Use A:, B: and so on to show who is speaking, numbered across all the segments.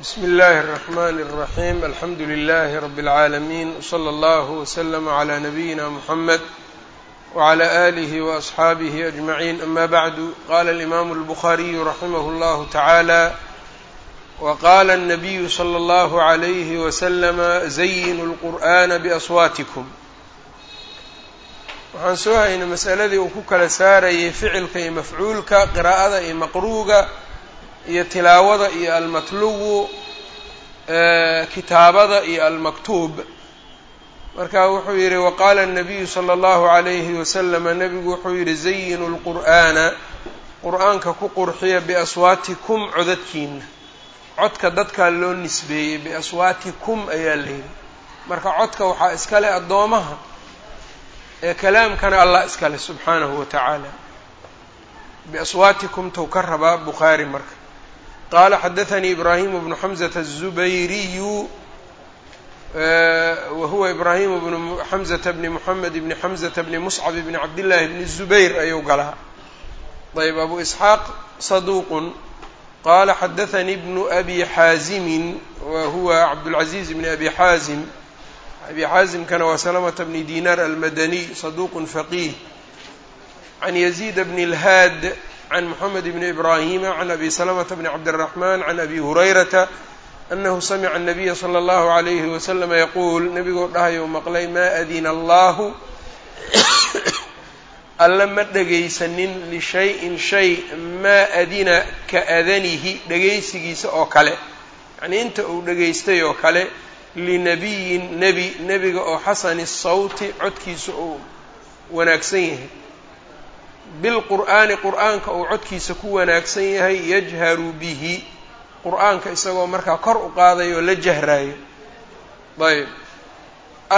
A: bsm اllh الرحmn الرaحيم alxamdu لlh رb العaalمين وslى اllه وsلم عlى نbyina mحmed وعlى آlih وأصxaabih أجمعين أma bعd qala الإmam الbخariي raximh اllah taعalى وqala النبy slى اllه عlyh وsلم زyنوا الqur'ana بأصwاatkm waxaan soo haynay masaladii uu ku kala saarayay ficilka iyo mafcuulka qiraa'ada iyo maqruuga iyo tilaawada iyo almatluwu kitaabada iyo almaktuub marka wuxuu yidhi waqaala الnabiyu slى اllahu عalayhi waslama nebigu wuxuu yidhi zayinu اlqur'aana qur'aanka ku qurxiya biaswaatikum codadkiina codka dadkaa loo nisbeeyey biaswaatikum ayaa la yidhi marka codka waxaa iska leh addoomaha ee kalaamkana allah iska leh subxaanahu wa tacaala biaswaatikum tou ka rabaa bukhaari marka qala xadaثnii ibrahim bnu xamزة الزubayriyu wa huwa ibrahim bnu xamزة bni mحamed bni xamزة bni muscab bni cabdالlahi bni الزubayr ayuu galaa ayb abu isxaaq صaduq qala xadaثnii bnu abi xaazimi wa huwa cabdالcaزiز bni abi xaazim abi xaazimkana waa slmة bni dinar almadaniy صaduq faqih can yaزيid bn اlhaad can moxamed bni ibraahima can abi salamata bni cabdiraxman can abi hurayrata anahu samica anabiya sala allahu alayhi wasalama yaquul nebigoo dhahayou maqlay maa adina allaahu alle ma dhegaysanin lishay-in shay maa adina ka adanihi dhegaysigiisa oo kale yacnii inta uu dhegaystay oo kale linabiyin nebi nebiga oo xasani sawti codkiisa uu wanaagsan yahay bilqur'aani qur'aanka uu codkiisa ku wanaagsan yahay yajharu bihi qur'aanka isagoo markaa kor u qaadayo oo la jahraayo ayb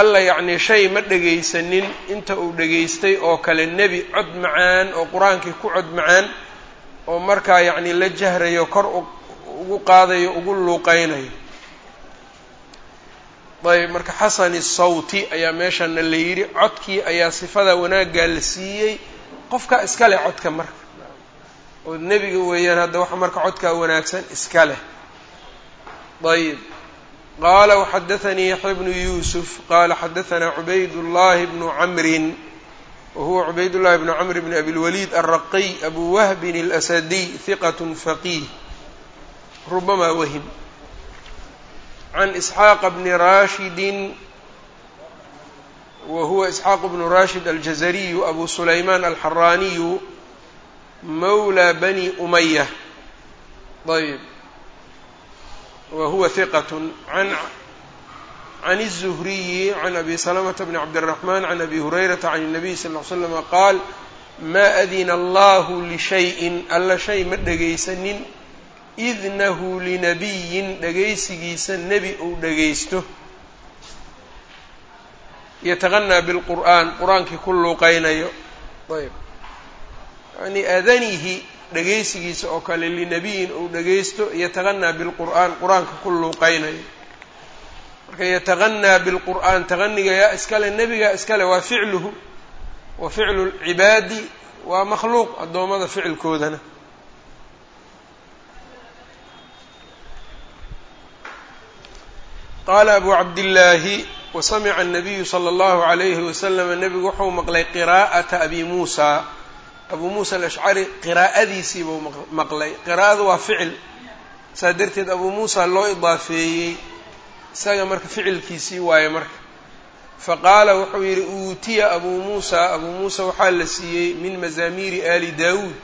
A: alla yacnii shay ma dhegaysanin inta uu dhegaystay oo kale nebi cod macaan oo qur'aankii ku cod macaan oo markaa yacnii la jahrayo kor ugu qaadayo ugu luuqeynayo ayb marka xasani sawti ayaa meeshana la yidhi codkii ayaa sifada wanaaggaa la siiyey qofka iska leh codka marka oo nebiga weeyaan hadda waxa marka codkaa wanaagsan iska leh ayb qaala waxadaثanii yaxya bnu yuusuf qaala xadaثanaa cubayd llahi bnu camrin wa huwa cubayd llahi bnu camr bn abi اlwaliid alraqiy abu wahbin اlasadiy hiqat faqiih rubama wahim can isxaaqa bni rashidi wa huwa isxaaq bnu rashid aljazariyu abu sulayman alxaraaniyu mawla bani umaya ayb wa huwa hiqat an can الzuhriyi can abi salamata bni cabdالraxman can abi hurayrata can الnabiy sal ly slama qaal maa adina allahu lishayin alla shay ma dhegaysanin idnahu linabiyin dhegaysigiisa nebi uu dhegaysto yataqanaa bilqur'aan qur'aankii ku luuqeynayo ayb yani adanihi dhegaysigiisa oo kale linabiyin uu dhegaysto yataqanaa bilqur'aan qur'aanka ku luuqeynayo marka yataqanaa bilqur'aan taqaniga yaa iskale nebigaa iskale waa ficluhu wa ficlu lcibaadi waa makhluuq addoommada ficilkoodana qaala abu cabdillaahi wa samica anabiyu sala allahu calayhi wasalama nebigu wuxuu maqlay qiraa'ata abi muusa. Abu muusa alashcari qiraa'adiisii buu maqlay. Qiraa'adu waa ficil. Saa darteed abuu muusa loo idaafeeyey. Isaga marka ficilkiisii waaye marka. Fa qaala wuxuu yidhi uutiya abuu muusa. Abuu muusa waxaa la siiyey min mazaamiiri aali daawuud.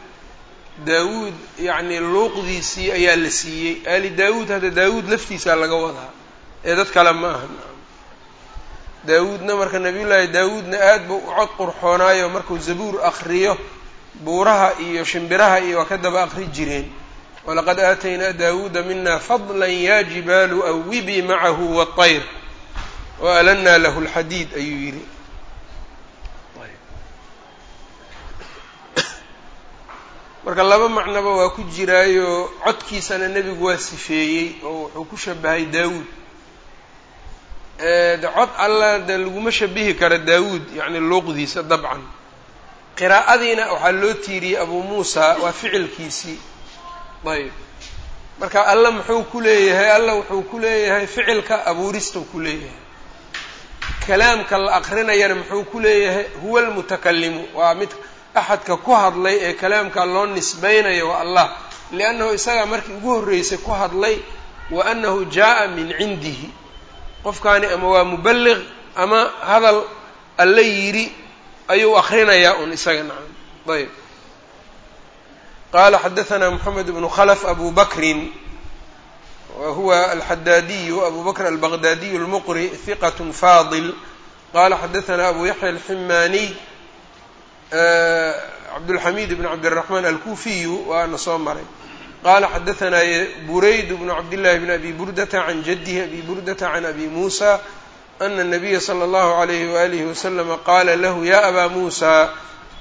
A: Daawuud yacnii luuqdiisii ayaa la siiyey. Aali daawuud hadda daawuud laftiisaa laga wadaa. Ee dad kale ma aha daawuudna marka nabiyullaahi daawuudna aad buu u cod qurxoonaayo markuu zabuur akriyo buuraha iyo shimbiraha iyo waa ka daba akri jireen. Walaqad aataynaa daawuuda mina fadla ya jibaalu awibii macahu waطayr waalanaa lahu lxadiid ayuu yidhi. Marka laba macnoba waa ku jiraayo codkiisana nebigu waa sifeeyey oo wuxuu ku shabahay daawuud de cod alla de laguma shabihi karo daawuud yacni luuqdiisa dabcan. Qiraa'adiina waxaa loo tiiriyey abuu muusa waa ficilkiisii. Ayb marka alla muxuu ku leeyahay alla wuxuu ku leeyahay ficilka abuuristuu ku leeyahay. Kalaamka la akrinayana muxuu ku leeyahay huwa almutakalimu waa mid axadka ku hadlay ee kalaamka loo nisbaynayo waa allah. Liannahu isagaa markii ugu horreysay ku hadlay wa annahu jaa'a min cindihi qofkaani ama waa muballiq ama hadal alla yidhi ayuu akrinayaa un isaga nacam ayb qala xadaثna mxamed bnu khlf abu bakrin wa huwa alxadaadiyu abu bakr albaqdaadiyu اlmuqri hiqat fadil qala xadaثna abu yaxya alximaaniy cabdاlxamid bn cabdالraحman alkufiyu waana soo maray qala xadaثna burayd bnu cabdillahi bn abi burdata can jadihi abi burdata can abi musa ana الnabiya slى اllahu عalayh walih waslama qala lahu ya aba musa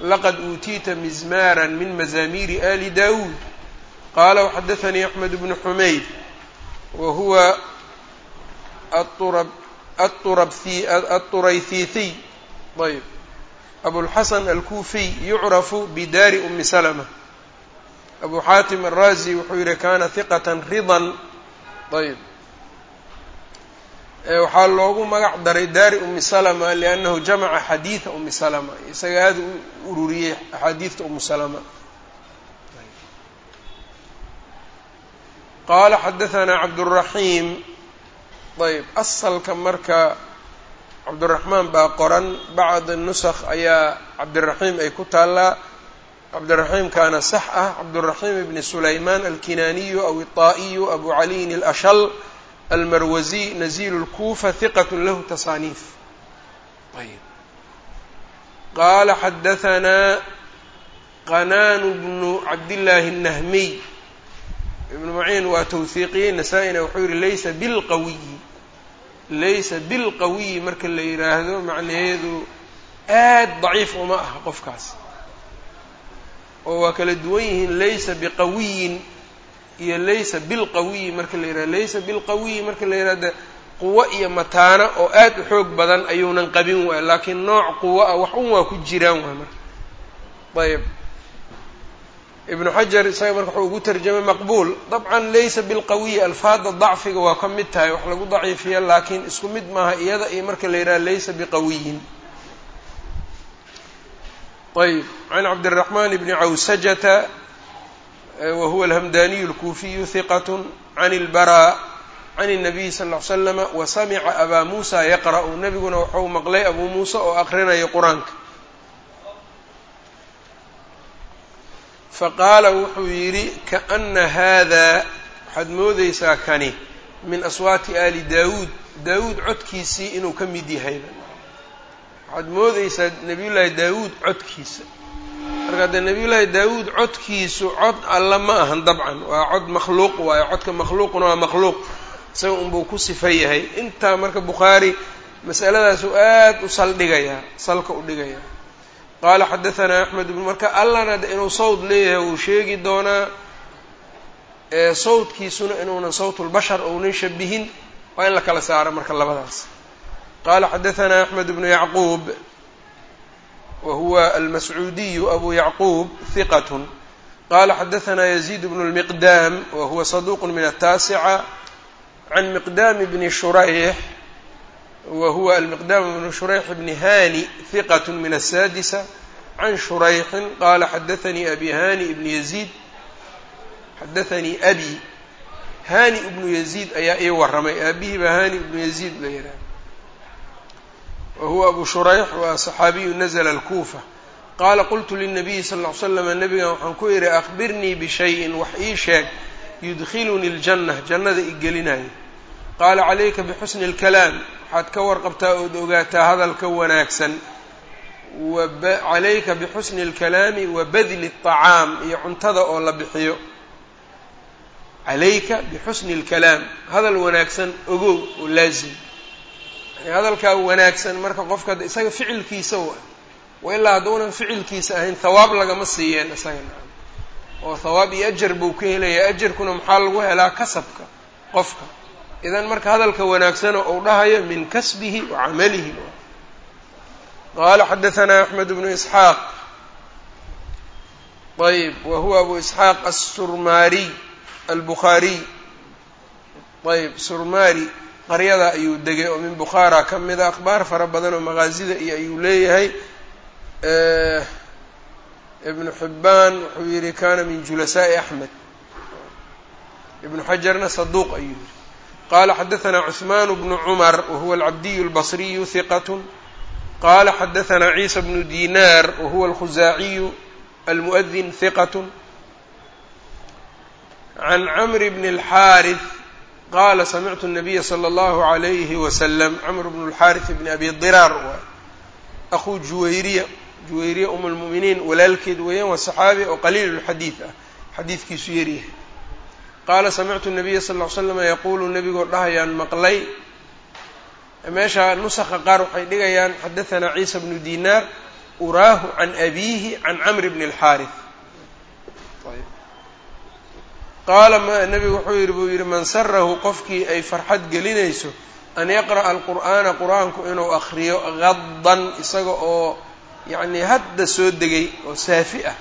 A: laqad uutiita mizmaara min mazaamiiri ali dawuud qaala waxadaanii axmed bnu xumayd wa huwa aطurayhiithiy ayb abulxasan alkuufiy yucrafu bidaari umi salma abu xaatim araazi wuxuu yihi kana hiqata ridan ayb. Waxaa loogu magac daray daari umi salma liannahu jamaca xadiida umi salma isaga aada u ururiyey axaadiidta umu salma qaala xadahanaa cabduraxiim ayb. Asalka marka cabduraxmaan baa qoran bacd nusakh ayaa cabdiraxiim ay ku taallaa cabdiraxiimkaana sax ah cabduraxiim ibni sulaymaan alkinaaniyu aw iطaa'iyu abu caliyin alashal almarwaziy nazilu lkuufa hiqat lahu tasaaniif ayb qaala xadahanaa qanaanu bnu cabdillaahi الnahmiy ibnu maciin waa tawhiiqiyey nasaa-ina wuxuu yihi laysa bilqawiyi laysa bilqawiyi marka la yidhaahdo macnaheedu aad daciif uma aha qofkaas oo waa kala duwan yihiin laysa biqawiyin iyo laysa bilqawiyi marka la yidhahdo laysa bilqawiyi marka la yidhahdo quwo iyo mataano oo aad u xoog badan ayuunan qabin waay laakiin nooc quwo ah wax un waa ku jiraan waay marka. Ayb ibnu xajar isaga marka wuxuu ugu tarjamay maqbuul. Dabcan laysa bilqawiyi alfaada dacfiga waa ka mid tahay wax lagu daciifiya laakiin isku mid maaha iyada iyo marka la yidhaha laysa biqawiyin ayb can cabdiraxman bni cawsajata wa huwa alhamdaniyu alkuufiyu hiqat can ilbaraa can الnabiyi sal ly slama wa samica abaa muusa yaqra'u nebiguna wuxuu maqlay abuu muusa oo aqrinayo qur'aanka faqaala wuxuu yidhi kaana haadaa waxaad moodeysaa kani min aswaati ali daawuud daawuud codkiisii inuu ka mid yahayba waxaad moodeysaa nebiyullaahi daawuud codkiisa. Marka dee nebiyullaahi daawuud codkiisu cod alla ma ahan dabcan. Waa cod makhluuq waayo codka makhluuquna waa makhluuq. Isaga unbuu ku sifa yahay. Intaa marka bukhaari masaladaasuu aad u saldhigayaa salka u dhigayaa qaala xadahanaa axmed bnu marka allana de inuu sawd leeyahay wuu sheegi doonaa sawdkiisuna inuunan sawtulbashar ounan shabihin waa in la kala saaro marka labadaas qaala xadahanaa axmed bnu yacquub wa huwa almascuudiyu abu yacquub hiqat qala xadahanaa yaziid bnu lmiqdaam wa huwa saduuq min ataasica can miqdaam bni shurayx wa huwa almiqdaam bnu shurayx bni hani hiqat min asaadisa can shurayxin qala xadaanii abi hani ibnu yaziid xadaanii abi hani ibnu yaziid ayaa ii warramay aabihii baa hani ibnu yaziid la yidhaha wa huwa abu shurayx waa saxaabiyu nazla alkuufa qaala qultu lilnabiyi sal ll ly slama nabigan waxaan ku idhi akhbirnii bishayin wax ii sheeg yudkhiluni ljanna jannada i gelinayo qaala calayka bixusni اlkalaam waxaad ka warqabtaa ood ogaataa hadalka wanaagsan calayka bixusni اlkalaami wa badli الطacaam iyo cuntada oo la bixiyo calayka bixusni اlkalaam hadal wanaagsan ogow oo laazim yani hadalkaa wanaagsan marka qofka isaga ficilkiisa wa wa ilaa hadduunan ficilkiisa ahayn hawaab lagama siiyeen isaga naam oo hawaab iyo ajar buu ka helayaa. Ajarkuna maxaa lagu helaa? Kasabka qofka. Idan marka hadalka wanaagsano uu dhahayo min kasbihi wa camalihi. Qaala xadahanaa axmed bnu isxaaq. Ayb wa huwa abu isxaaq assurmaariy albukhaariy ayb surmari qaryada ayuu degay oo min bukhaara ka mida akhbaar fara badan oo maqaasida iyo ayuu leeyahay ibnu xibbaan wuxuu yihi kana min julasaa'i axmed ibnu xajarna saduuq ayuu yihi qala xadaثna cثman bnu cmar wahuwa alcabdiy اlbصriyu hiqat qala xadaثna ciisa bnu dinar wahuwa alkhuzaaciyu almuؤdin hiqat can cmr bn اlxaariث qala samictu الnabiya slى اllahu عalayhi waslm cmr bn اlxaariث bn abi diraar akhuu juwayriya juwayriya um اlmu'miniin walaalkeed weeyaan waa saxaabi oo qaliil اlxadiid ah xadiidkiisu yaryahay qaala samictu nabiya sal ll ly slama yaquulu nebigoo dhahayaan maqlay meesha nusakha qaar waxay dhigayaan xadahanaa ciisa bnu dinaar uraahu can abiihi can camri bni اlxaariث qaala nebigu wuxuu yihi buu yihi man sarahu qofkii ay farxad gelinayso an yaqra'a alqur'aana qur'aanku inuu akriyo gadan isaga oo yacnii hadda soo degay oo saafi ah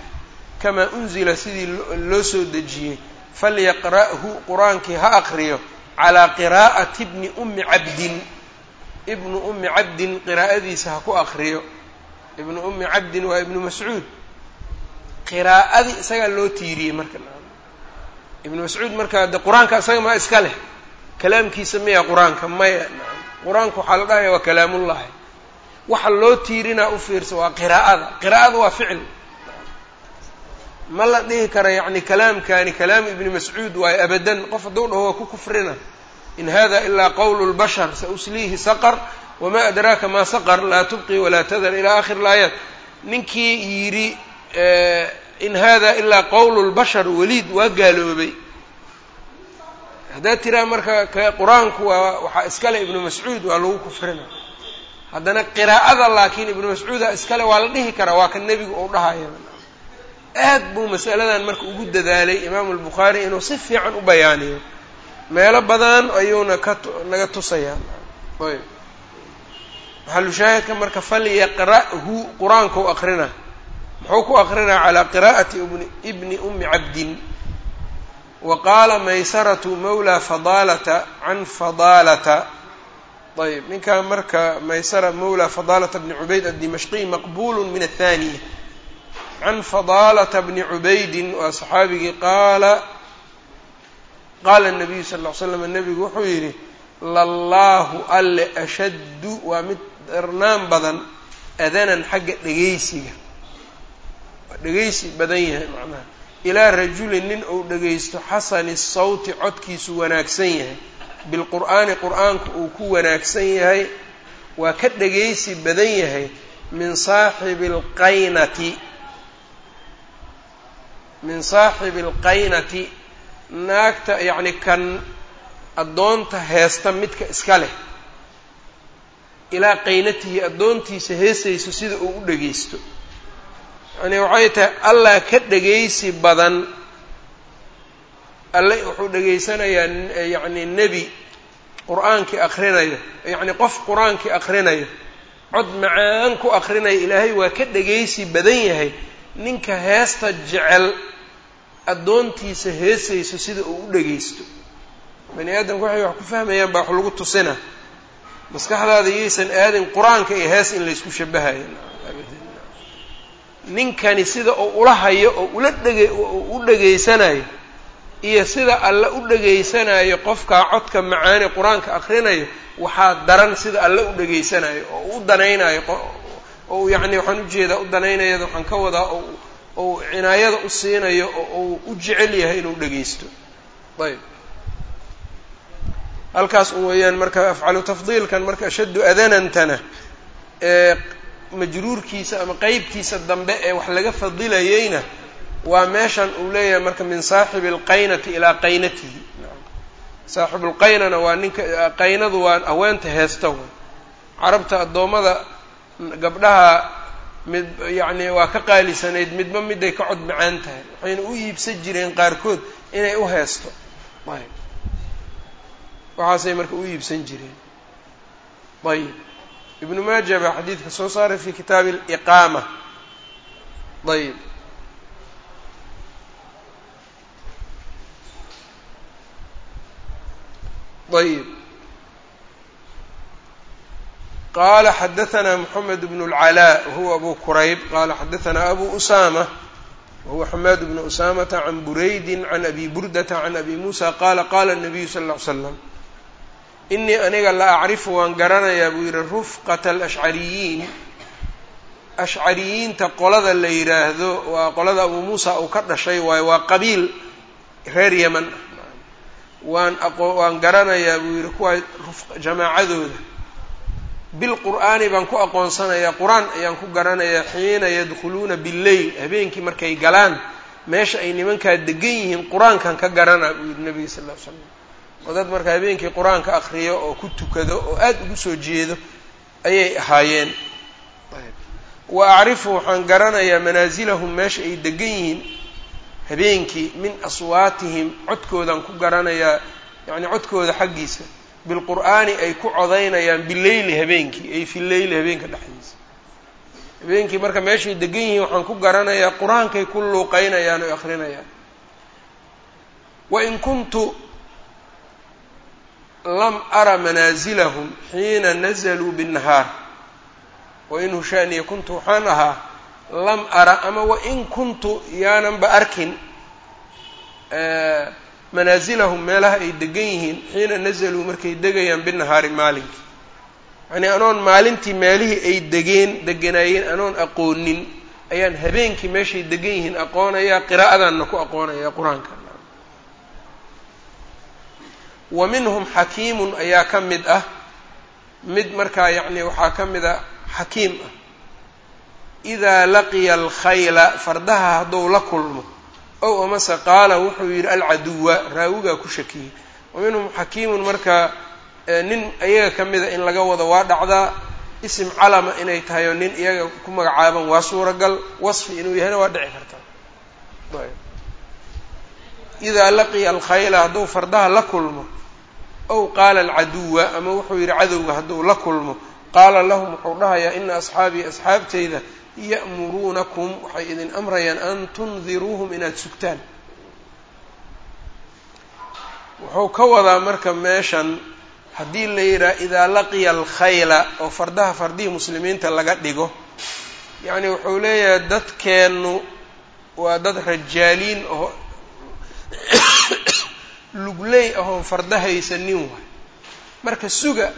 A: kamaa unzila sidii loo soo dejiyey falyaqra'hu qur'aankii ha akriyo calaa qiraa'ati bni ummi cabdin. Ibnu ummi cabdin qiraa'adiisa ha ku akriyo ibnu ummi cabdin waa ibnu mascuud. Qiraa'adii isagaa loo tiiriyey marka ibnu mascuud markaa de qur'aanka isaga maa iska leh. Kalaamkiisa miya qur'aanka maya qur'aanka waxaa la dhahaya waa kalaamullahi waxa loo tiirinaa u fiirsa waa qiraa'ada. Qiraa'ada waa ficil. Ma la dhihi kara yacni kalaamkani kalaamu ibni mascuud waayo abadan. Qof hadduu dhaho waa ku kufrina. In hada ilaa qowlu lbashar sausliihi saqar wamaa adraaka maa saqar laa tubqi walaa tadar ilaa akhir laayaat ninkii yidhi in hada ilaa qowlu lbashar weliid waa gaaloobay. Haddaad tiraa marka qur'aanku waa waxaa iskale ibnu mascuud waa lagu kufrina. Haddana qiraa'ada laakiin ibnu mascuuda iskale waa la dhihi karaa waa kan nebigu uu dhahaya. Aad buu masaladan marka ugu dadaalay imaamu albukhaari inuu si fiican u bayaaniyo. Meelo badan ayuuna ka naga tusayaa ayb. Maxalushaahidka marka falyaqra'hu qur'aankau aqrina muxuu ku aqrinaa calaa qiraa'ati ibni ummi cabdin. Wa qaala maysaratu mawla fadaalata can fadaalata. Ayb ninkan marka maysara mawla fadaalata bni cubayd addimashqiy maqbulu min athaniya can fadaalata bni cubaydin waa saxaabigii qaala qaala nabiyu sal ll ly slam nebigu wuxuu yidhi lallaahu alle ashaddu waa mid darnaan badan adanan xagga dhegaysiga waa dhegaysi badan yahay macnaha. Ilaa rajulin nin uu dhegaysto xasani sawti codkiisu wanaagsan yahay. Bilqur'aani qur'aanku uu ku wanaagsan yahay waa ka dhegaysi badan yahay min saaxibi alqaynati min saaxibi alqaynati naagta yacni kan addoonta heesta midka iska leh. Ilaa qaynatihi addoontiisa heesayso sida uu u dhegaysto yacni waxay tahay allah ka dhegaysi badan. Alle wuxuu dhegaysanayaa yacni nebi qur'aankii akrinayo yacni qof qur'aankii akrinayo cod macaan ku akrinaya ilaahay waa ka dhegaysi badan yahay. Ninka heesta jecel addoontiisa heesayso sida uu u dhegaysto bani aadamku waxay wax ku fahmayaan baa wax lagu tusina. Maskaxdaada yaysan aadin qur'aanka iyo hees in laysku shabahayo ninkani sida uu ula hayo oo ula dhege u dhegaysanayo iyo sida alle u dhegaysanayo qofkaa codka macaani qur'aanka akrinayo waxaa daran sida alle u dhegaysanayo oo u danaynayo oo yacni waxaan u jeedaa u danaynayada waxaan ka wadaa ou cinaayada u siinayo oo uu u jecel yahay inuu dhegaysto. Ayb. Halkaas un weeyaan marka afcalu tafdiilkan marka ashaddu adanantana majruurkiisa ama qeybkiisa dambe ee wax laga fadilayeyna waa meeshan uu leeyahay marka min saaxibi alqaynati ilaa qaynatihi. Saaxibulqaynana waa ninka qaynadu waa haweenta heesta way carabta addoommada gabdhaha mid yacni waa ka qaalisanayd midba miday ka cod macaan tahay waxayna u iibsan jireen qaarkood inay u heesto. Ayb. Waxaasay marka u iibsan jireen. Ayib ibnu maaja baa xadiidka soo saaray fi kitaabi aliqaama ayib ayb qala xadaثna mحamed bn اlclاء wahuwa abu kurayb qala xadaثna abu usama wahuwa xamaad bn usamata can buraydi can abi burdata can abi musa qala qala الnabiyu sal اه ly slam inii aniga la acrifu waan garanayaa buu yihi rufqata alashcariyiin. Ashcariyiinta qolada la yidhaahdo waa qolada abuu muusa uu ka dhashay waayo waa qabiil reer yeman waan aqo waan garanayaa buu yidhi kuwa jamaacadooda. Bilqur'aani baan ku aqoonsanayaa qur'aan ayaan ku garanayaa xiina yadkhuluuna billeyl habeenkii markay galaan meesha ay nimankaa degan yihiin qur'aankan ka garanaa buu yidhi nabiga sal ll ly slam oo dad marka habeenkii qur'aanka akriyo oo ku tukado oo aada ugu soo jeedo ayay ahaayeen. Wa acrifu waxaan garanayaa manaasilahum meesha ay degan yihiin habeenkii min aswaatihim codkoodaan ku garanayaa yacni codkooda xaggiisa. Bilqur'aani ay ku codaynayaan bileyli habeenkii ay fi leyli habeenka dhexdiisa. Habeenkii marka meeshay degan yihiin waxaan ku garanayaa qur'aankay ku luuqeynayaan oo akrinayaan wain kuntu lam ara manaasilahum xiina nazaluu binnahaar. Wain hushaaniya kuntu waxaan ahaa lam ara ama wain kuntu yaananba arkin manaasilahum meelaha ay degan yihiin xiina nazaluu markay degayaan binahaari maalinkii yacnii anoon maalintii meelihii ay degeen deganaayeen anoon aqoonin ayaan habeenkii meeshay degan yihiin aqoonayaa qiraa'adaanna ku aqoonayaa qur'aanka wa minhum xakiimun ayaa ka mid ah mid markaa yacni waxaa ka mid a xakiim ah. Idaa laqiya alkhayla fardaha hadduu la kulmo ow amase qaala wuxuu yidhi alcaduwa raawigaa ku shakiyey. Wa minhum xakiimun marka nin iyaga ka mida in laga wado waa dhacdaa isim calama inay tahay oo nin iyaga ku magacaaban waa suuragal wasfi inuu yahayna waa dhici kartaa idaa laqiya alkhayla hadduu fardaha la kulmo ow qaala alcaduwa ama wuxuu yidhi cadowga hadduu la kulmo qaala lahum wuxuu dhahayaa ina asxaabii asxaabtayda ya'muruunakum waxay idin amrayaan an tundiruuhum inaad sugtaan. Wuxuu ka wadaa marka meeshan haddii la yidhaha idaa laqiya alkhayla oo fardaha fardihii muslimiinta laga dhigo yacni wuxuu leeyahay dadkeennu waa dad rajaaliin oo lugley ahoon farda haysanin waay. Marka suga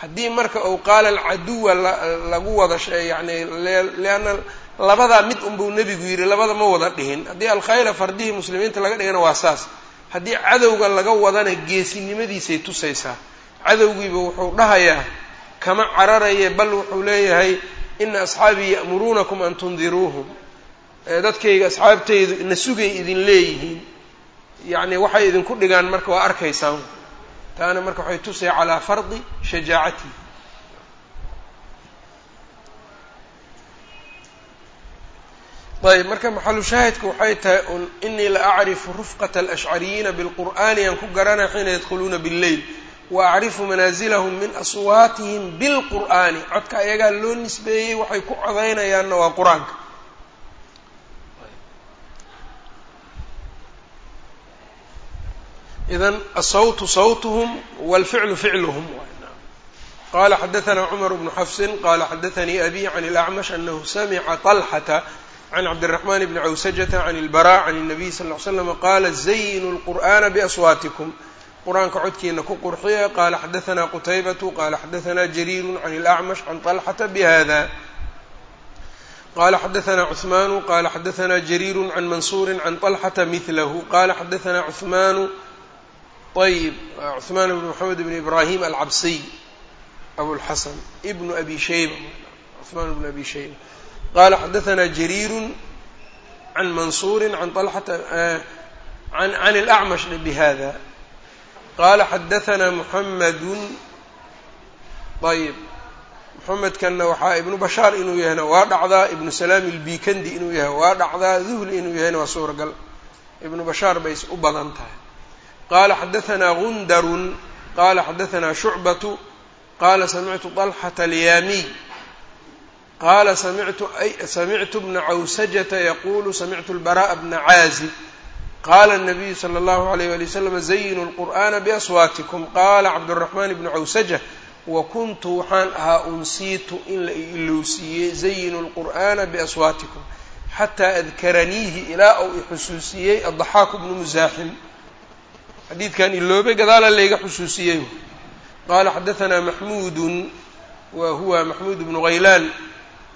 A: haddii marka uu qaala alcaduwa lagu wada yani lianna labadaa mid unbuu nebigu yidhi labada ma wada dhihin. Haddii alkhayla fardihii muslimiinta laga dhigana waa saas. Haddii cadowga laga wadana geesinimadiisay tusaysaa cadowgiiba wuxuu dhahayaa kama cararaye bal wuxuu leeyahay ina asxaabii ya'muruunakum an tundiruuhum. Dadkayga asxaabtaydu na sugay idin leeyihiin yacni waxay idinku dhigaan marka waa arkaysaan taana marka waxay tusay calaa fardi shajaacatihi ayb marka maxalu shaahidka waxay tahay un inii la acrifu rufqata alashcariyiina bilqur'aani aan ku garanaya xiina yadkhuluuna billeyl wa acrifu manaasilahum min aswaatihim bilqur'aani. Codka ayagaa loo nisbeeyey waxay ku codaynayaanna waa qur'aanka idan asawtu sawtuhum walficlu ficluhum qala xadaثna cmar bnu xafsin qala xadaثanii abi can اlأcmash anahu samica طalxata can cabdالرaحman bni cawsajata can اlbarا can الnabiy sal ly slam qala zayinu اlqur'ana baswaatikum qur-aanka codkiina ku qurxiya qala xadaثna qutaybatu qala xadaثna jariiru can اlأcmash can طalxata bhada qala xadaثna cثmanu qala xadaثna jariiru can mansuri can طalxata mihlahu qala xadaثna cثmanu ayb cثmaan bn mxamed bn ibrahim alcabsiy abulxasan bnu abi shayba cuثmaan bnu abi shayba qala xadaثna jariiru can mansuuri can طalxata can اlأcmash bhada qala xadaثna muxamadu ayb muxamedkanna waxaa ibnu bashaar inuu yahayna waa dhacdaa ibnu salaam ilbikandi inuu yahay waa dhacdaa duhli inuu yahayna waa suuragal ibnu bashaar bay u badan tahay qala xadaثna gundarun qala xadaثna shucbatu qala samictu طalxata alyaamiy qala samictu samictu bna cawsajata yaqulu samictu اlbaraءa bna caazib qaala الnabiyu slى اllahu عalيyh wali wslam zayinuu اlqur'ana baswaatikum qaala cabdالraxman bnu cawsaja wakuntu waxaan ahaa unsiitu in la ilowsiiyey zayinuu اlqur'ana baswaatikum xataa adkaraniihi ilaa uu ixusuusiyey addaxaaku bnu musaaxim xadiidkan iloobay gadaala layga xusuusiyey qala xadaثna maxmuud wa huwa maxmuud bnu haylaan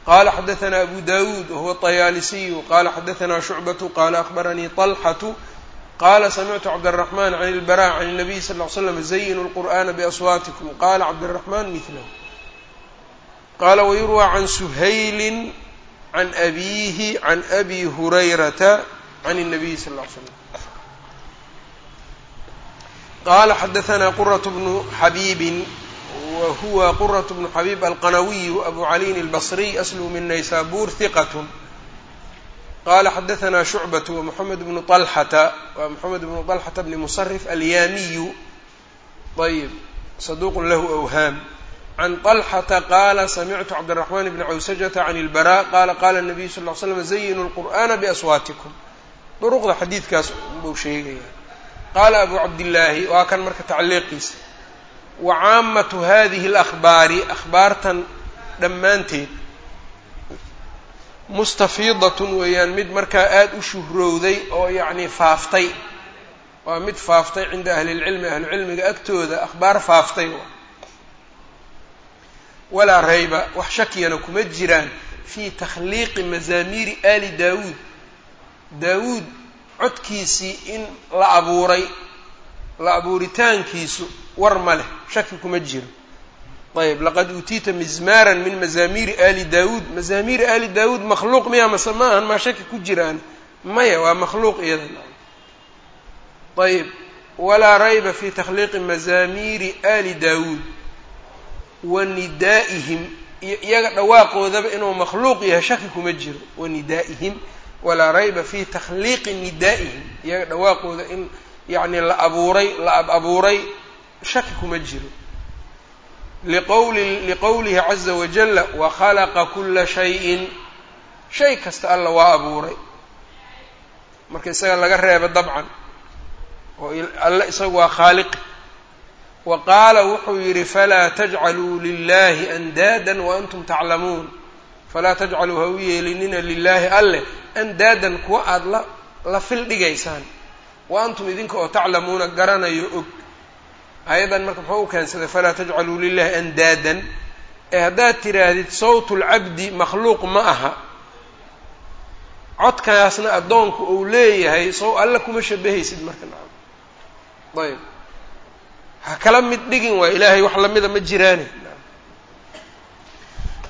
A: qala xadaثna abu dawuud wahuwa طayaalisiyu qala xadaثna shucbaةu qala akhbaranii طalxaةu qala samictu cabdالرaحman can اlbarا can الnabiy sal ly slam zayinu اlqur'ana baswaatikum qala cabdالرaحman mihlah qala wayurwى can suhayli can abihi can abi hurayrata can الnabiy sal ly slam qala xadaثna quraة bnu xabiibi wa huwa quraة bnu xabiib alqanawiyu abu caliyin اlbصriy aslu min naysabur hiqat qala xadaثna shucbaة wmxamed bnu طalxata wa mxamed bnu طalxata bni musrif alyaamiyu ayb saduq lahu awhaam can طalxata qala samictu cabdالرaحman bni cawsajata can اlbarا qala qala الnabiyu sal ly slam zayinu اlqur'ana baswaatikum duruqda xadiidkaas buu sheegaya qaala abu cabdillaahi waa kan marka tacliiqiisa wa caamatu hadihi اlahbaari akhbaartan dhammaanteed mustafiidatun weeyaan mid markaa aada u shuhrowday oo yacnii faaftay waa mid faaftay cinda ahli lcilmi ahlucilmiga agtooda akhbaar faaftay walaa rayba wax shakiyana kuma jiraan fii takhliiqi mazaamiiri ali daawuud daawuud codkiisii in la abuuray la abuuritaankiisu war ma leh shaki kuma jiro. Ayb laqad uutiita mizmaaran min mazaamiiri ali daawuud. Mazaamiiri ali daawuud makhluuq miya mase ma ahan maa shaki ku jiraan. Maya waa makhluuq iyada ayb walaa rayba fi takhliiqi mazaamiiri ali daawuud wa nidaa'ihim. Iyo iyaga dhawaaqoodaba inuu makhluuq yahay shaki kuma jiro. Wa nidaa'ihim walaa rayba fi takhliiqi nidaa'ihim iyaga dhawaaqooda in yacni la abuuray la ab abuuray shaki kuma jiro. Liqowli liqowlihi caza wajala wakhalaqa kula shayin. Shay kasta alla waa abuuray. Marka isaga laga reebo dabcan oo alle isagu waa khaaliqi wa qaala wuxuu yidhi falaa tajcaluu lilahi andaadan waantum taclamuun. Falaa tajcaluu ha u yeelinina lilaahi alleh andaadan kuwa aada la la fil dhigaysaan wa antum idinka oo taclamuuna garanayo og. Ayadan marka muxuu u keensaday falaa tajcaluu lilahi andaadan. Ee haddaad tiraahdid sawtu lcabdi makhluuq ma aha. Codkaasna addoonku uu leeyahay sow alle kuma shabahaysid marka nacam. Ayb ha kala mid dhigin waay ilaahay wax lamida ma jiraane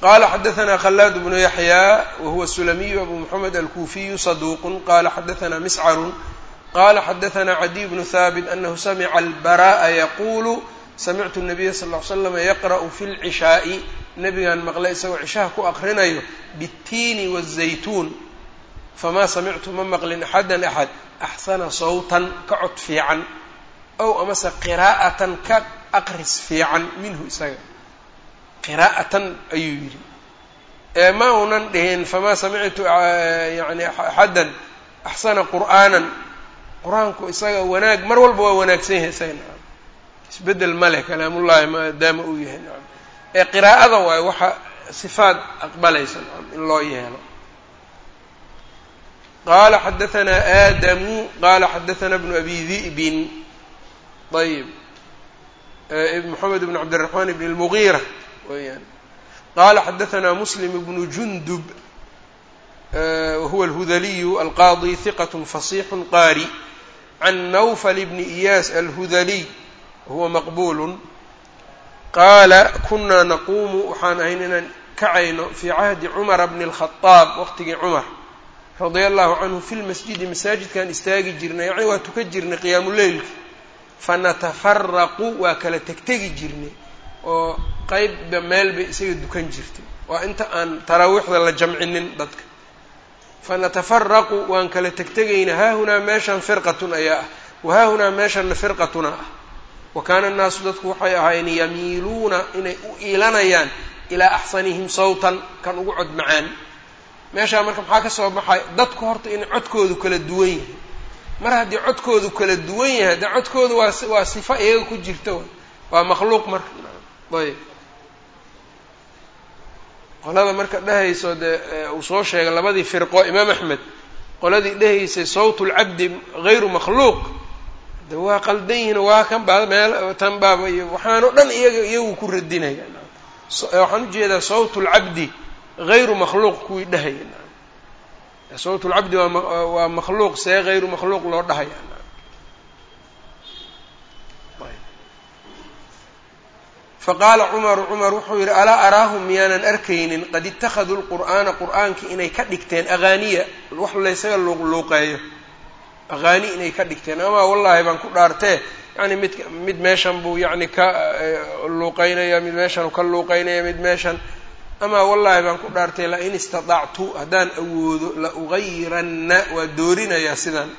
A: qala xadaثna khلاad بن yaحyى whuwa الsulamiyu abu mحamed alkufiyu صaduq qala xadaثna mscr qala xadaثna cadiy bnu haabit anahu samca اlbarاءa yaqulu samictu الnabiya sal ly slm yaqrأu fi اlcishaaءi nabigan maqlay isagoo cishaha ku aqrinayo bالtiini wالzaytuun fama samictu ma maqlin axada axad axsana sawtan ka cod fiican ow amase qiraa'atan ka aqris fiican minhu isaga qiraa'atan ayuu yidhi. Ee ma unan dhihin famaa samictu yani axadan axsana qur'aanan. Qur'aanku isaga wanaag mar walba waa wanaagsan yahay isaga nacam isbeddel maleh kalaamullahi maadaama uu yahay nacam ee qiraa'ada waayo waxa sifaad aqbalaysa nacam in loo yeelo. Qala xadaanaa aadamu qala xadaanaa bnu abi di'bin ayb moxamed bn cabdiraxmaan ibn اlmugiira weyaan qala xadaثna msلm bn jundub wahuwa اlhudaliyu alqaضي ثiqة faصيx qari can nawfl bn إyaas alhudaliy wahuwa maqbul qaala kuna naqumu waxaan ahayn inaan kacayno fii cahdi cmara bn الخaطاab waqtigii cmar radia allahu canhu fi lmasjidi masaajidkan istaagi jirnay yacni waa tukan jirnay qiyaamuleylki fanatafaraqu waa kala tegtegi jirnay oo qeybba meel bay isaga dukan jirtay. Waa inta aan taraawiixda la jamcinin dadka. Fanatafaraqu waan kala tegtegayna haahunaa meeshan firqatun ayaa ah wahaahunaa meeshanna firqatuna ah. Wa kaana annaasu dadku waxay ahaayeen yamiiluuna inay u iilanayaan ilaa axsanihim sawtan kan ugu cod macaan. Meeshaa marka maxaa ka soo baxay? Dadku horta inay codkoodu kala duwan yahay. Mar haddii codkoodu kala duwan yahay de codkoodu waa waa sifa iyaga ku jirta waa makhluuq marka ayb. Qolada marka dhehayso dee uu soo sheegay labadii firqo imaam axmed qoladii dhehaysay sawt lcabdi gayru makhluuq. De waa qaldan yihiin waa kan baa meel tan baaba iyo waxaan o dhan iyaga iyagu ku radinaya waxaan u jeedaa sawt lcabdi gayru makhluuq kuwii dhahaya sawt lcabdi waa waa makhluuq see gayru makhluuq loo dhahaya faqaala cumaru cumar wuxuu yidhi alaa araahum miyaanan arkaynin? Qad ittakhaduu lqur'aana qur'aankii inay ka dhigteen. Aqaaniya wax laysaga luuqluuqeeyo aqaani inay ka dhigteen. Ama wallaahi baan ku dhaartee yani mid mid meeshan buu yani ka luuqeynaya mid meeshan ka luuqeynaya mid meeshan. Amaa wallaahi baan ku dhaartay lain istaطactu haddaan awoodo la ugayiranna waa doorinayaa sidan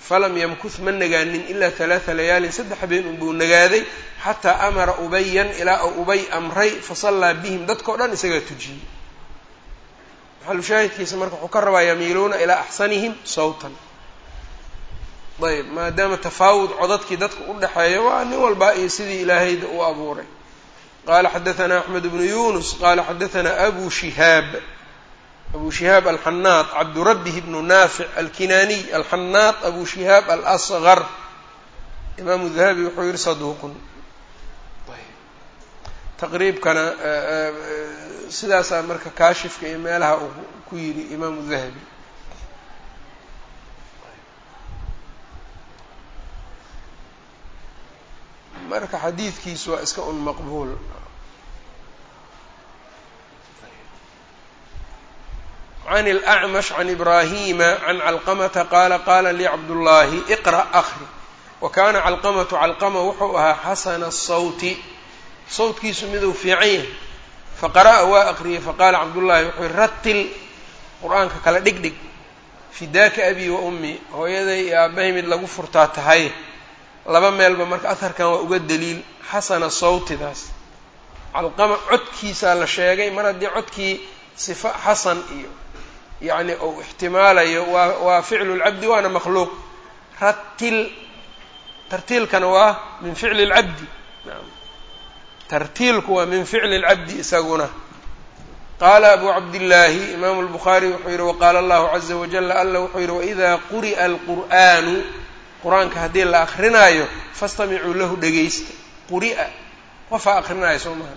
A: falam yamkuth ma nagaanin ilaa talaata layaalin saddex habeen unbuu nagaaday xataa amara ubayan ilaa ou ubay amray fasallaa bihim dadkao dhan isagaa tujiyey. Maxalu shaahidkiisa marka wuxuu ka rabaa yamiiluuna ilaa axsanihim sawtan. Ayb maadaama tafaawud codadkii dadka u dhexeeya waa nin walbaa iyo sidii ilaahayda u abuuray. Qaala xadaanaa axmed bnu yuunus qaala xadaanaa abu shihaab abu shihaab alxanaad cabdurabih bnu naafic alkinaniy alxanaad abu shihaab alasغar imaamu dahabi wuxuu yihi saduuqun. Taqriibkana sidaasaa marka kaashifka iyo meelaha uu ku yidhi imaamu dahabi marka xadiidkiisu waa iska un maqbuul can اlأcmash can ibrahima can calqamata qaala qaala lii cabdullaahi iqra' akri wa kaana calqamatu calqama wuxuu ahaa xasana الsawti sawtkiisu miduu fiican yahay faqara'a waa aqriyay faqaala cabdullaahi wuxuu yihi ratil qur-aanka kala dhigdhig fidaaka abi wa ummi hooyaday iyo aabbahay mid lagu furtaa tahay laba meelba marka aharkan waa uga daliil xasana sawtidaas calqama codkiisaa la sheegay mar haddii codkii sifa xasan iyo yacni uu ixtimaalayo waa waa ficlu lcabdi waana makhluuq. Ratil tartiilkana waa min ficli lcabdi naam. Tartiilku waa min ficli lcabdi isaguna. Qaala abu cabdillaahi imaamu lbukhaari wuxuu yihi waqaala allahu caza wajala alla wuxuu yihi waidaa quri'a alqur'aanu qur'aanka haddii la akrinaayo fastamicuu lahu dhegaysta. Quri'a qofaa akrinaayo soo maha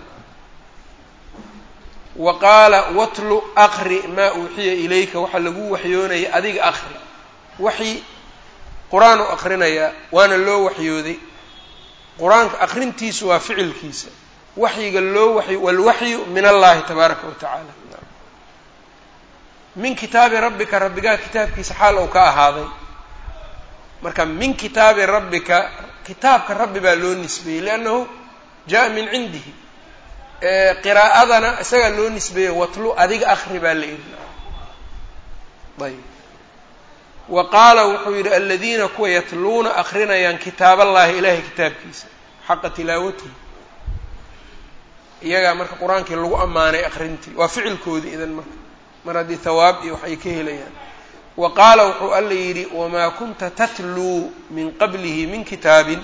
A: wa qaala watlu aqri maa uuxiya ilayka. Waxaa lagu waxyoonaya adiga akri waxyi qur'aan u akrinayaa waana loo waxyooday. Qur'aanka akrintiisu waa ficilkiisa. Waxyiga loo waxy walwaxyu min allahi tabaaraka wa tacaala. Min kitaabi rabbika rabbigaa kitaabkiisa xaal ou ka ahaaday. Marka min kitaabi rabbika kitaabka rabbi baa loo nisbeeyey liannahu jaa min cindihi qiraa'adana isagaa loo nisbeeyey watlu adiga akri baa la yidhi ayb. Wa qaala wuxuu yidhi aladiina kuwa yatluuna akrinayaan kitaab allahi ilaahay kitaabkiisa xaqa tilaawatihi. Iyagaa marka qur'aankii lagu ammaanay akrintii waa ficilkoodii idan marka mar haddii hawaab iyo wax ay ka helayaan. Wa qaala wuxuu alla yidhi wamaa kunta tatluu min qablihi min kitaabin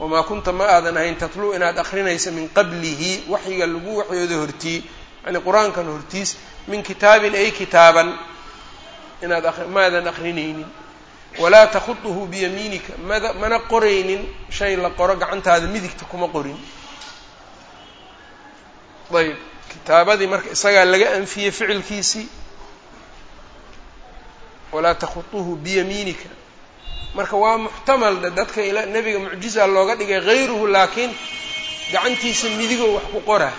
A: wamaa kunta ma aadan ahayn tatluu inaad akrinaysa min qablihi waxyiga lagu waxyooda hortii yani qur'aankan hortiis min kitaabin ay kitaaban inaad maadan akrinaynin walaa takhutuhu biyamiinika mada mana qoraynin shay la qoro gacantaada midigta kuma qorin ayb kitaabadii marka isagaa laga anfiyey ficilkiisii walaa takhutuhu biyamiinika marka waa muxtamal de dadka ila nebiga mucjiza looga dhigay hayruhu laakiin gacantiisa midigoo wax ku qoraa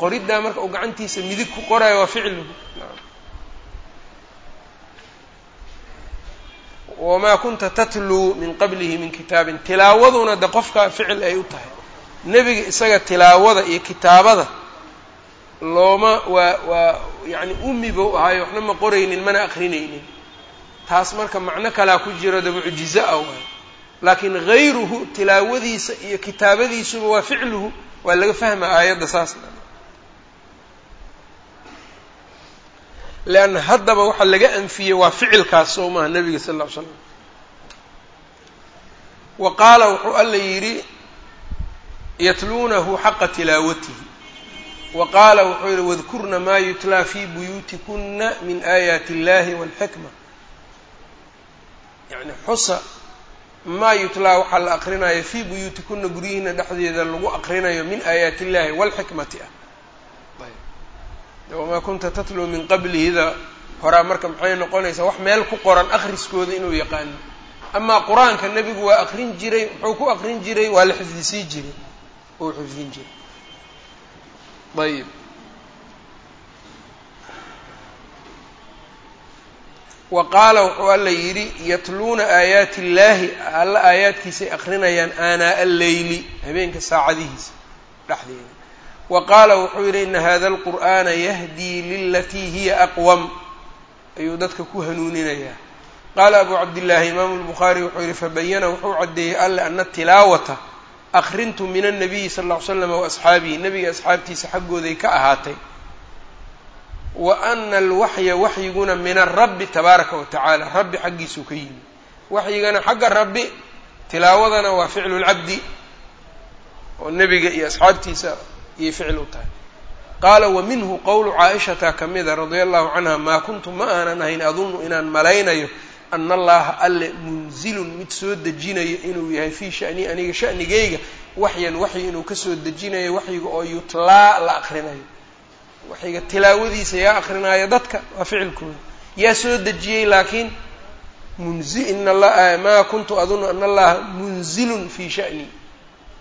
A: qoriddaa marka uu gacantiisa midig ku qoraayo waa ficluhu wamaa kunta tatluu min qablihi min kitaabin. Tilaawaduna de qofka ficil ay u tahay. Nebiga isaga tilaawada iyo kitaabada looma waa waa yacni ummi bou ahaayo waxna ma qoraynin mana akrinaynin taas marka macno kalaa ku jiro de mucjizo ah waay. Laakiin hayruhu tilaawadiisa iyo kitaabadiisuba waa ficluhu waa laga fahma aayadda saas leanna haddaba waxaa laga anfiyey waa ficilkaas soo maha nebiga sal ll ly slam wa qaala wuxuu alla yidhi yatluunahu xaqa tilaawatihi. Wa qaala wuxuu yidhi wadkurna maa yutlaa fii buyuutikuna min aayaati illahi walxikma yani xusa maa yutlaa waxaa la aqrinayo fii buyuutikuna guryihiina dhexdeeda lagu aqrinayo min aayaati illahi walxikmati ah. Wamaa kunta tatluu min qablihida horaa marka maxay noqonaysaa wax meel ku qoran akhriskooda inuu yaqaano amaa qur'aanka nebigu waa aqrin jiray muxuu ku aqrin jiray waa la xifdisii jiray. Uu xifdin jiray. Ayib wa qaala wuxuu alla yidhi yatluuna aayaati illaahi alla aayaadkiisay aqrinayaan aanaa alleyli habeenka saacadihiisa dhexdeeda. Wa qaala wuxuu yidhi ina hada alqur'aana yahdii lilatii hiya aqwam. Ayuu dadka ku hanuuninayaa. Qaala abu cabdillaahi imaamu lbukhaari wuxuu yihi fabayana wuxuu caddeeyey alle ana tilaawata akrintu min annabiyi sal ll ly slam wa asxaabihi. Nebiga asxaabtiisa xaggooday ka ahaatay wa ana alwaxya waxyiguna min arabbi tabaaraka wa tacaala rabbi xaggiisuu ka yimi. Waxyigana xagga rabbi tilaawadana waa ficlu lcabdi oo nebiga iyo asxaabtiisa iyay ficil u tahay qaala wa minhu qowlu caaishata ka mida radia allahu canha maa kuntu ma aanan ahayn adunnu inaan malaynayo ana allaha alle munzilun mid soo dejinayo inuu yahay fii shanii aniga shanigayga. Waxyan waxyi inuu ka soo dejinayo waxyiga oo yutlaa la akrinayo waxyiga tilaawadiisa yaa akrinaayo dadka waa ficilkooda. Yaa soo dejiyey laakiin maa kuntu adunnu ana allaha munzilun fii shanii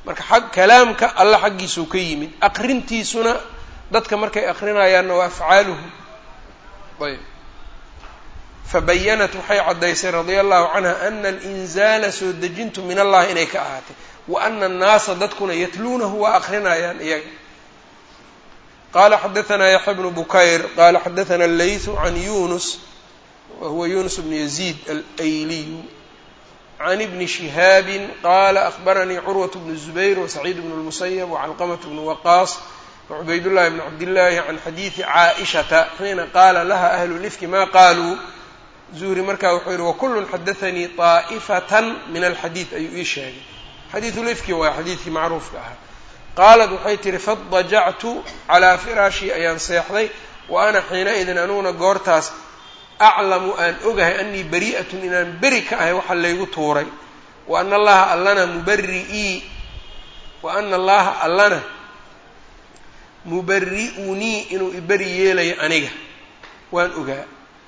A: marka xag kalaamka alla xaggiisuu ka yimid. Aqrintiisuna dadka markay akrinayaanna waa afcaaluhu ayb. Fabayanat waxay caddaysay radia allahu canha ana alinzaala soo dejintu min allahi inay ka ahaatay. Wa ana annaasa dadkuna yatluunahu waa akrinayaan iyaga qala xadaanaa yaxya bnu bukayr qala xadaana allaythu can yunus wa huwa yunus bnu yaziid alayliyu can ibni shihaabi qala ahbaranii curwat bnu zubayr wasaciid bnu lmusayab wacalqamat bnu waqaas wacubayd llahi bn cabdillaahi can xadiidi caaishata xiina qaala laha ahlu lifki ma qaaluu zuhri markaa wuxuu yihi wakullun xadaanii طaa'ifatan min alxadiid ayuu ii sheegay xadiidu lifki waa xadiidkii macruufka ahaa qaalat waxay tihi fadajactu calaa firaashii ayaan seexday wa ana xiinaidin aniguna goortaas aclamu aan ogahay anii bari'atun inaan beri ka ahay waxa laygu tuuray. Wa ana allaha allana mubari'ii wa ana allaha allana mubari'unii inuu iberi yeelayo aniga. Waan ogaa.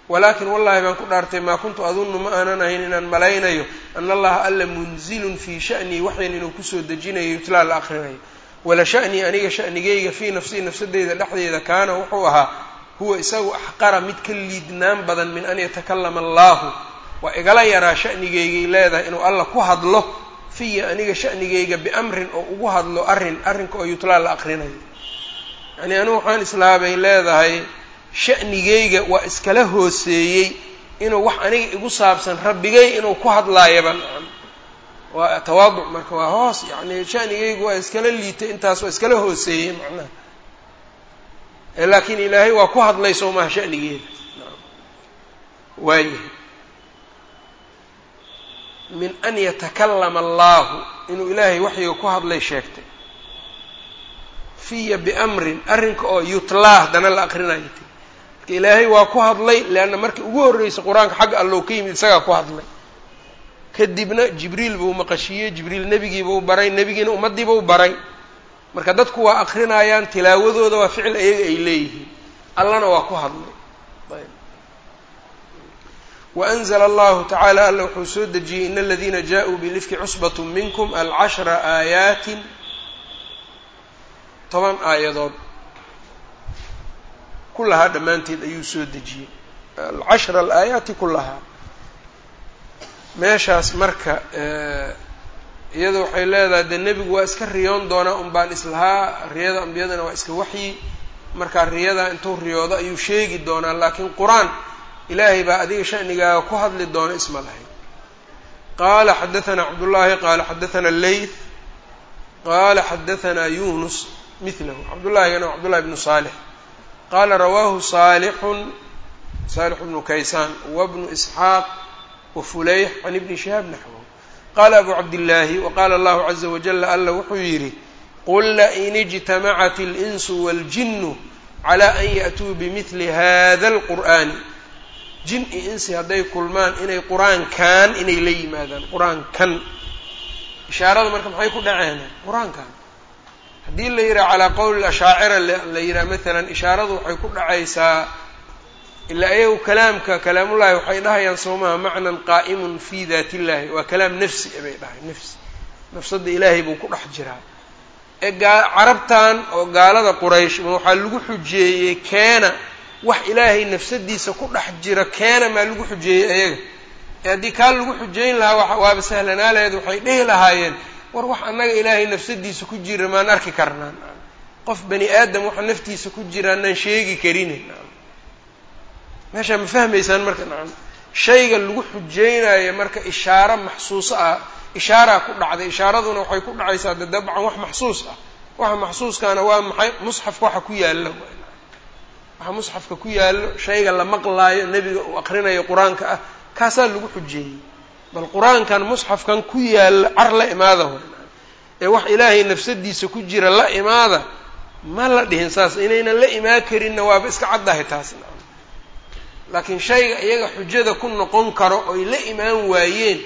A: Walaakin wallahi baan ku dhaartay maa kuntu adunnu ma aanan ahayn inaan malaynayo ana allaha alla munzilun fii sha'nii waxyan inuu ku soo dejinayo yutlaa la akrinayo wala sha'nii aniga sha'nigayga fii nafsii nafsadeyda dhexdeeda kaana wuxuu ahaa huwa isagu axqara mid ka liidnaan badan min an yatakallama allaahu. Waa igala yaraa sha'nigaygay leedahay inuu alla ku hadlo fiya aniga sha'nigayga biamrin oo ugu hadlo arrin arrinka oo yutlaa la akrinayo yacni anigu waxaan islaabay leedahay sha'nigayga waa iskala hooseeyey inuu wax aniga igu saabsan rabbigay inuu ku hadlaayaba waa tawaaduc marka waa hoos yacni sha'nigaygu waa iskala liitay intaas waa iskala hooseeyey macnaha. Laakiin ilaahay waa ku hadlay soo maha sha'nigeeda waayahay min an yatakallama allaahu inuu ilaahay waxyiga ku hadlay sheegtay. Fiya biamrin arrinka oo yutlaa haddana la aqrinayo marka ilaahay waa ku hadlay leanna markii ugu horreysay qur'aanka xagga allow ka yimid isagaa ku hadlay kadibna jibriil buu maqashiiyey jibriil nebigiibuu baray nebigiina ummaddiibuu baray. Marka dadku waa akrinayaan tilaawadooda waa ficil iyaga ay leeyihiin. Allana waa ku hadlay. Waanzla allahu tacaala alla wuxuu soo dejiyey in aladiina jaa-uu bilifki cusbat minkum alcashra aayaatin. Toban aayadood. Kullahaa dhammaanteed ayuu soo dejiyey. Alcashra alaayaati kullahaa meeshaas marka iyada waxay leedahay dee nebigu waa iska riyoon doonaa un baan islahaa riyada ambiyadana waa iska waxyi. Markaa riyada intuu riyoodo ayuu sheegi doonaa laakiin qur'aan ilaahay baa adiga sha'nigaaga ku hadli doona isma lahay qaala xadaanaa cabdullaahi qaala xadaanaa leyth qaala xadaanaa yunus milahu cabdullahigana cabdullahi bnu saalix. Qaala rawaahu saalixun saalix bnu kaysaan wabnu isxaaq wafuleyx can ibni shihaab naxwahu qaala abu cabdillaahi waqaala allahu caza wajala alla wuxuu yidhi qul lain ijtamacat اlinsu waاljinu cala an ya'tuu bimidli hada alqur'aani jin iyo insi hadday kulmaan inay qur'aankan inay la yimaadaan qur'aankan. Ishaarada marka maxay ku dhaceen? Qur'aankan. Haddii la yidhaha calaa qowli ashaacira la yidhaha maalan ishaaradu waxay ku dhacaysaa ilaa ayagu kalaamka kalaamullahi waxay dhahayaan soomaha macnan qaa'imun fi daat illahi waa kalaam nafsi bay dhahay nafsi nafsadda ilaahay buu ku dhex jiraa ee gaa carabtan oo gaalada quraysh ma waxaa lagu xujeeyey keena wax ilaahay nafsadiisa ku dhex jira keena maa lagu xujeeyey ayaga ee haddii kaa lagu xujeyn lahaa waaba sahlanaa laheed waxay dhihi lahaayeen war wax annaga ilaahay nafsadiisa ku jira maan arki karnaan qof bani aadam waxa naftiisa ku jiraanaan sheegi karin meeshaa ma fahmaysaan marka nacam. Shayga lagu xujeynayo marka ishaaro maxsuuso ah ishaaraa ku dhacday ishaaraduna waxay ku dhacaysaa de wax maxsuus ah. Waxa maxsuuskaana waa maxay? Musxafka waxa ku yaallo waxa musxafka ku yaallo shayga la maqlaayo nebiga uu aqrinayo qur'aanka ah kaasaa lagu xujeeyey bal qur'aankan musxafkan ku yaalla car la imaada ee wax ilaahay nafsadiisa ku jira la imaada ma la dhihin saas inaynan la imaan karinna waaba iska caddahay taas laakiin shayga iyaga xujada ku noqon karo oy la imaan waayeen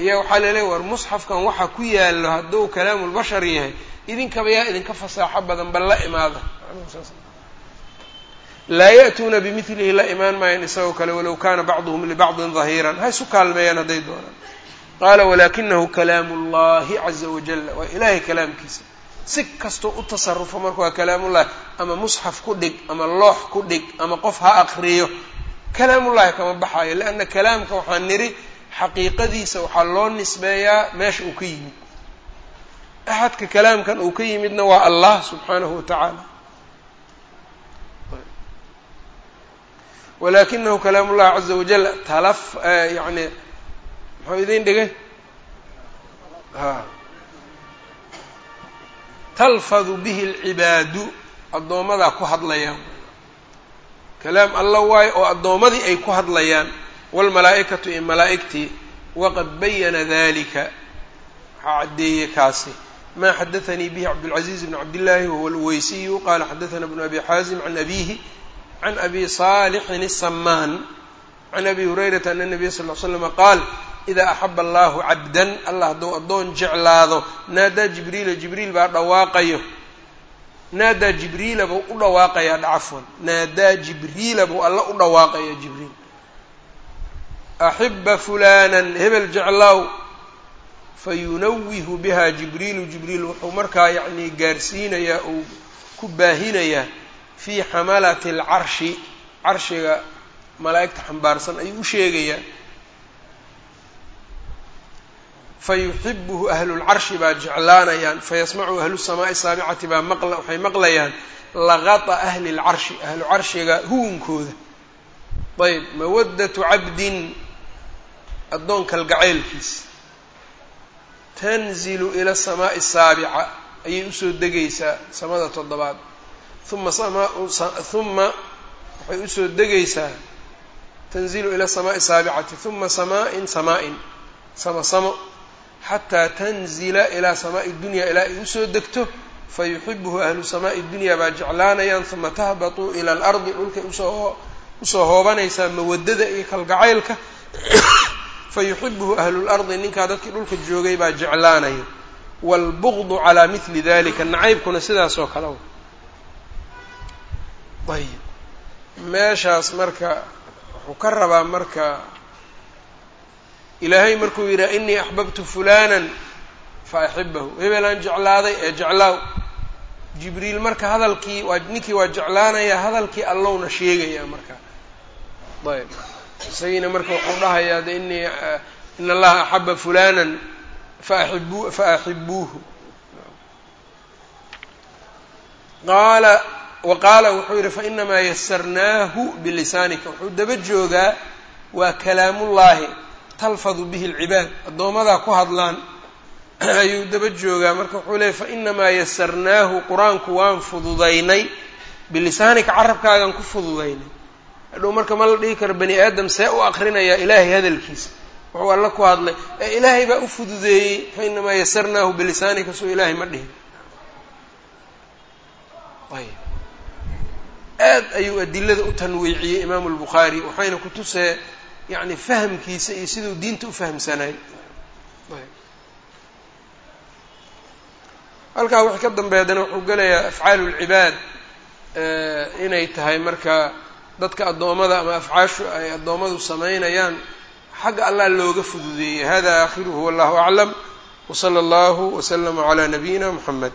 A: ayaa waxaa laleeya war musxafkan waxa ku yaallo hadduu kalaamulbashar yahay idinkaba yaa idinka fasaaxo badan bal la imaada. Laa ya'tuuna bimilihi la imaan maayan isagoo kale walow kana bacduhum libacdin dahiiran ha isu kaalmeeyaan hadday doonaan. Qaala walakinahu kalaamu llahi caza wajala waa ilaahay kalaamkiisa. Si kastoo u tasarufo marka waa kalaamullahi ama musxaf ku dhig ama loox ku dhig ama qof ha aqriyo kalaamullahi kama baxaayo lianna kalaamka waxaan nidhi xaqiiqadiisa waxaa loo nisbeeyaa meesha uu ka yimid. Axadka kalaamkan uu ka yimidna waa allah subxaanahu wa tacaala. Walakinahu kalaam ullahi caza wajal talaf yani muxuu idin dhigay? Talfadu bihi alcibaadu addoommadaa ku hadlayaan kalaam alla waayo oo addoommadii ay ku hadlayaan waalmalaa'ikatu iyo malaa'igtii waqad bayana dalika waxaa caddeeyey kaasi ma xadaanii bihi cabdاlcaziiz bn cabdillaahi wahuwa alweysiyu qala xadaana bnu abi xaazim can abihi can abi saalixin الsamaan can abi hurayrata ana nabiya sal l slama qaal idaa axaba allahu cabdan allah hadduu addoon jeclaado naadaa jibriila jibriil baa dhawaaqayo naadaa jibriila buu u dhawaaqayaa dhacafwan naadaa jibriila buu alla u dhawaaqaya jibriil. Axiba fulanan hebel jeclaaw fayunawihu biha jibriilu. Jibriil wuxuu markaa yacnii gaarsiinayaa uu ku baahinayaa fii xamalati alcarshi. Carshiga malaa'igta xambaarsan ayuu u sheegayaa fayuxibuhu ahlulcarshi baa jeclaanayaan fayasmacu ahlu samaa'i saabicati baa waxay maqlayaan laqata ahli lcarshi ahlu carshiga hugunkooda ayb mawaddatu cabdin addoon kalgacaylkiis tanzilu ila samaa'i asaabica ayay u soo degaysaa samada toddobaad uma uma waxay u soo degaysaa tanzilu ila samaa'i saabicati uma samaa'in samaa'in sama samo xataa tanzila ilaa samaa'i dunya ilaa ay u soo degto fayuxibuhu ahlu samaa'i dunya baa jeclaanayaan uma tahbatuu ila alardi dhulkay u soo u soo hoobanaysaa mawadada iyo kalgacaylka fayuxibuhu ahlu lardi ninkaa dadkii dhulka joogay baa jeclaanaya waalbugdu calaa mili dalika nacaybkuna sidaasoo kale ayib meeshaas marka wuxuu ka rabaa marka ilaahay markuu yidhaha inii axbabtu fulanan fa axibahu hebelaan jeclaaday ee jeclaaw. Jibriil marka hadalkii waa ninkii waa jeclaanayaa hadalkii allowna sheegayaa marka. Ayb. Isagiina marka wuxuu dhahayaa de inii in allaha axaba fulanan faaxibu fa axibuuhu qaala wa qaala wuxuu yidhi fainamaa yasarnaahu bilisaanika. Wuxuu daba joogaa waa kalaamullaahi talfadu bihi alcibaad addoomadaa ku hadlaan ayuu daba joogaa. Marka wuxuu leeyay fainamaa yasarnaahu qur'aanku waan fududaynay bilisaanika carabkaagan ku fududaynay. Hadhow marka ma la dhihi karo bani aadam see u aqrinayaa ilaahay hadalkiisa. Wuxuu alla ku hadlay ee ilaahay baa u fududeeyey fa inamaa yasarnaahu bilisaanika soo ilaahay ma dhihin. Ayb aad ayuu adilada u tanwiiciyey imaamu lbukhaari waxayna ku tusee yacni fahamkiisa iyo siduu diinta u fahamsanaay halkaa wixii ka dambeedana wuxuu gelayaa afcaalu lcibaad inay tahay marka dadka addoommada ama afcaashu ay addoommadu samaynayaan xagga allah looga fududeeyey. Hada aakhiruhu wallahu aclam. Wsala allahu waslama calaa nabiyina muxamed